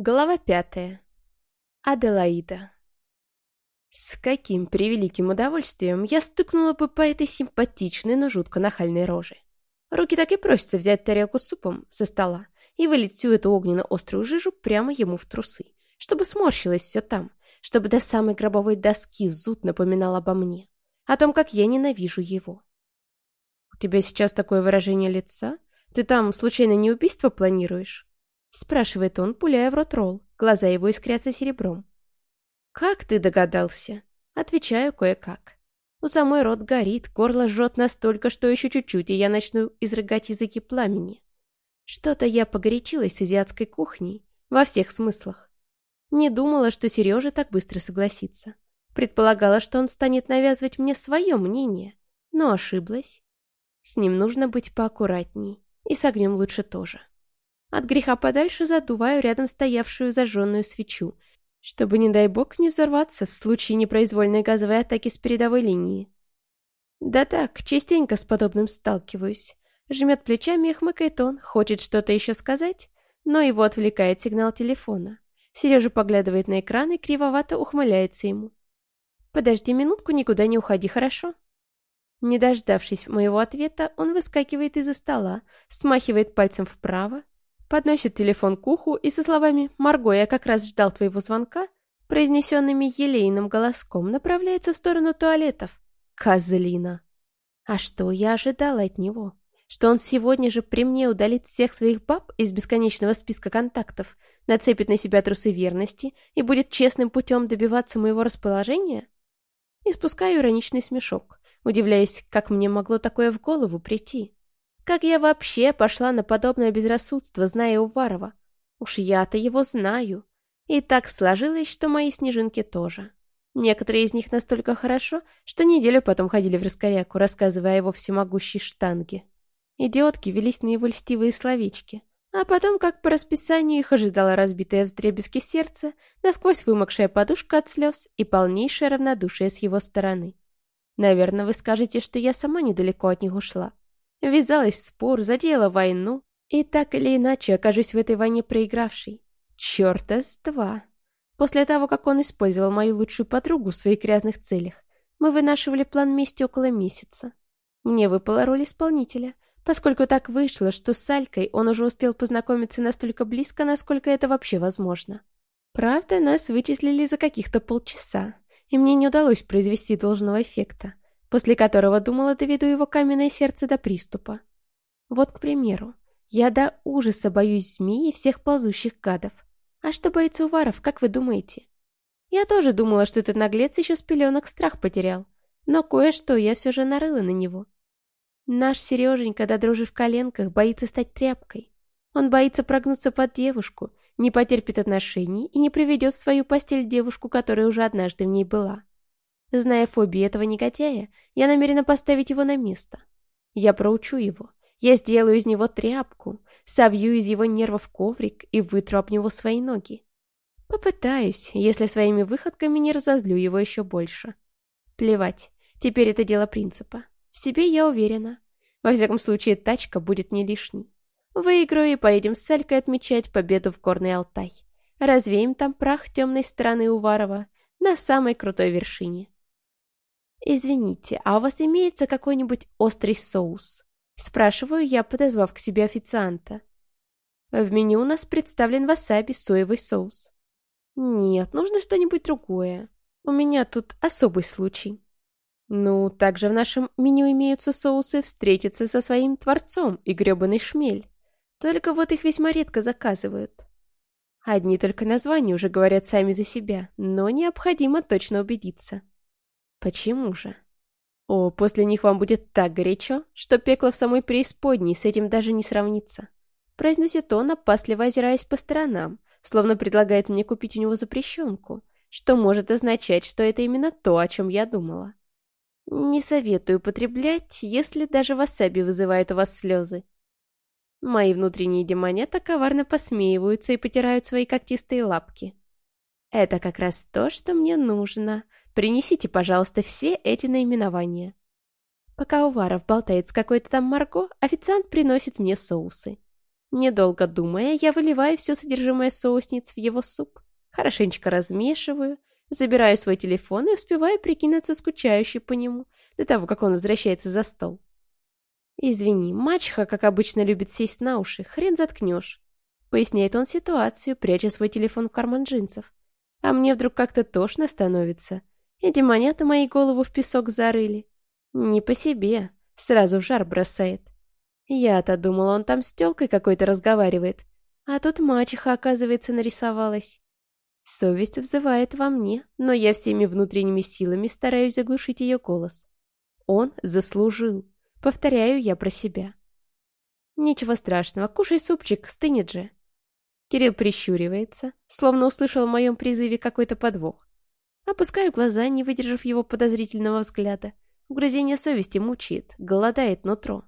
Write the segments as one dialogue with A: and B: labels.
A: Глава пятая. Аделаида. С каким превеликим удовольствием я стукнула бы по этой симпатичной, но жутко нахальной роже. Руки так и просятся взять тарелку с супом со стола и вылить всю эту огненно-острую жижу прямо ему в трусы, чтобы сморщилось все там, чтобы до самой гробовой доски зуд напоминал обо мне, о том, как я ненавижу его. «У тебя сейчас такое выражение лица? Ты там, случайно, не убийство планируешь?» Спрашивает он, пуляя в рот ролл. Глаза его искрятся серебром. «Как ты догадался?» Отвечаю кое-как. У самой рот горит, горло жжет настолько, что еще чуть-чуть, и я начну изрыгать языки пламени. Что-то я погорячилась с азиатской кухней, во всех смыслах. Не думала, что Сережа так быстро согласится. Предполагала, что он станет навязывать мне свое мнение, но ошиблась. С ним нужно быть поаккуратней, и с огнем лучше тоже. От греха подальше задуваю рядом стоявшую зажженную свечу, чтобы, не дай бог, не взорваться в случае непроизвольной газовой атаки с передовой линии. Да так, частенько с подобным сталкиваюсь. Жмет плечами и хмыкает он, хочет что-то еще сказать, но его отвлекает сигнал телефона. Сережа поглядывает на экран и кривовато ухмыляется ему. «Подожди минутку, никуда не уходи, хорошо?» Не дождавшись моего ответа, он выскакивает из-за стола, смахивает пальцем вправо, подносит телефон к уху и со словами «Марго, я как раз ждал твоего звонка», произнесенными елейным голоском, направляется в сторону туалетов. Козлина. А что я ожидала от него? Что он сегодня же при мне удалит всех своих баб из бесконечного списка контактов, нацепит на себя трусы верности и будет честным путем добиваться моего расположения? Испускаю ироничный смешок, удивляясь, как мне могло такое в голову прийти. Как я вообще пошла на подобное безрассудство, зная Уварова? Уж я-то его знаю. И так сложилось, что мои снежинки тоже. Некоторые из них настолько хорошо, что неделю потом ходили в раскоряку, рассказывая о его всемогущей штанге. Идиотки велись на его льстивые словечки. А потом, как по расписанию, их ожидало разбитое вздребезги сердце, насквозь вымокшая подушка от слез и полнейшее равнодушие с его стороны. Наверное, вы скажете, что я сама недалеко от них ушла. Ввязалась в спор, задела войну, и так или иначе окажусь в этой войне проигравшей. Чёрта с два. После того, как он использовал мою лучшую подругу в своих грязных целях, мы вынашивали план мести около месяца. Мне выпала роль исполнителя, поскольку так вышло, что с Алькой он уже успел познакомиться настолько близко, насколько это вообще возможно. Правда, нас вычислили за каких-то полчаса, и мне не удалось произвести должного эффекта после которого думала доведу его каменное сердце до приступа. Вот, к примеру, я до ужаса боюсь змеи и всех ползущих гадов. А что боится Уваров, как вы думаете? Я тоже думала, что этот наглец еще с пеленок страх потерял, но кое-что я все же нарыла на него. Наш Сереженька до дрожи в коленках боится стать тряпкой. Он боится прогнуться под девушку, не потерпит отношений и не приведет в свою постель девушку, которая уже однажды в ней была. Зная фобии этого негодяя, я намерена поставить его на место. Я проучу его. Я сделаю из него тряпку, совью из его нервов коврик и вытру об него свои ноги. Попытаюсь, если своими выходками не разозлю его еще больше. Плевать, теперь это дело принципа. В себе я уверена. Во всяком случае, тачка будет не лишней. Выиграю и поедем с Салькой отмечать победу в Горный Алтай. Развеем там прах темной стороны Уварова на самой крутой вершине. «Извините, а у вас имеется какой-нибудь острый соус?» Спрашиваю я, подозвав к себе официанта. В меню у нас представлен васаби соевый соус. Нет, нужно что-нибудь другое. У меня тут особый случай. Ну, также в нашем меню имеются соусы «Встретиться со своим творцом» и «Гребаный шмель». Только вот их весьма редко заказывают. Одни только названия уже говорят сами за себя, но необходимо точно убедиться. Почему же? О, после них вам будет так горячо, что пекло в самой преисподней с этим даже не сравнится. Произносит он, опасливо озираясь по сторонам, словно предлагает мне купить у него запрещенку, что может означать, что это именно то, о чем я думала. Не советую употреблять, если даже васаби вызывает у вас слезы. Мои внутренние демонята коварно посмеиваются и потирают свои когтистые лапки. Это как раз то, что мне нужно. Принесите, пожалуйста, все эти наименования. Пока Уваров болтает с какой-то там Марго, официант приносит мне соусы. Недолго думая, я выливаю все содержимое соусниц в его суп, хорошенечко размешиваю, забираю свой телефон и успеваю прикинуться скучающей по нему, до того, как он возвращается за стол. «Извини, мачеха, как обычно, любит сесть на уши, хрен заткнешь», — поясняет он ситуацию, пряча свой телефон в карман джинсов. А мне вдруг как-то тошно становится. Эти монеты мои голову в песок зарыли. Не по себе, сразу в жар бросает. Я-то думала, он там с тёлкой какой-то разговаривает. А тут мачеха, оказывается, нарисовалась. Совесть взывает во мне, но я всеми внутренними силами стараюсь заглушить ее голос. Он заслужил. Повторяю я про себя. Ничего страшного, кушай супчик, стынет же. Кирилл прищуривается, словно услышал в моем призыве какой-то подвох. Опускаю глаза, не выдержав его подозрительного взгляда. Угрызение совести мучает, голодает нутро.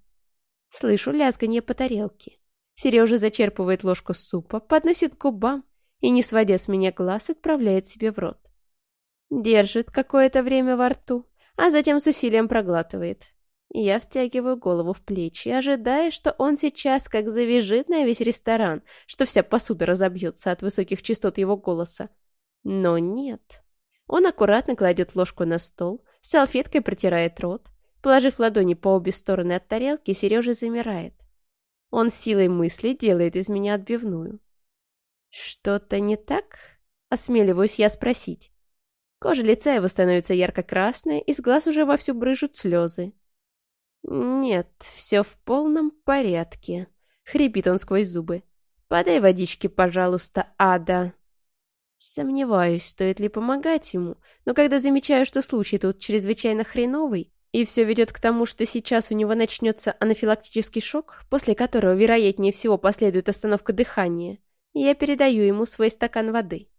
A: Слышу лязганье по тарелке. Сережа зачерпывает ложку супа, подносит к губам и, не сводя с меня глаз, отправляет себе в рот. Держит какое-то время во рту, а затем с усилием проглатывает. Я втягиваю голову в плечи, ожидая, что он сейчас как завяжет на весь ресторан, что вся посуда разобьется от высоких частот его голоса. Но нет. Он аккуратно кладет ложку на стол, салфеткой протирает рот, Положив ладони по обе стороны от тарелки, Сережа замирает. Он силой мысли делает из меня отбивную. «Что-то не так?» — осмеливаюсь я спросить. Кожа лица его становится ярко-красной, из глаз уже вовсю брыжут слезы. «Нет, все в полном порядке», — хрипит он сквозь зубы. «Подай водички, пожалуйста, Ада». Сомневаюсь, стоит ли помогать ему, но когда замечаю, что случай тут чрезвычайно хреновый, и все ведет к тому, что сейчас у него начнется анафилактический шок, после которого, вероятнее всего, последует остановка дыхания. Я передаю ему свой стакан воды.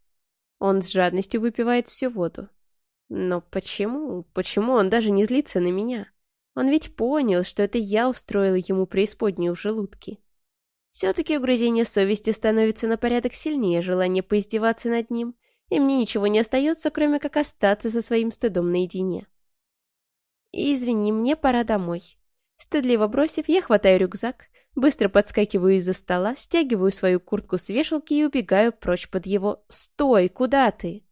A: Он с жадностью выпивает всю воду. Но почему? Почему он даже не злится на меня? Он ведь понял, что это я устроила ему преисподнюю в желудке. Все-таки угрызение совести становится на порядок сильнее желания поиздеваться над ним, и мне ничего не остается, кроме как остаться со своим стыдом наедине. «Извини, мне пора домой». Стыдливо бросив, я хватаю рюкзак, быстро подскакиваю из-за стола, стягиваю свою куртку с вешалки и убегаю прочь под его «Стой! Куда ты?»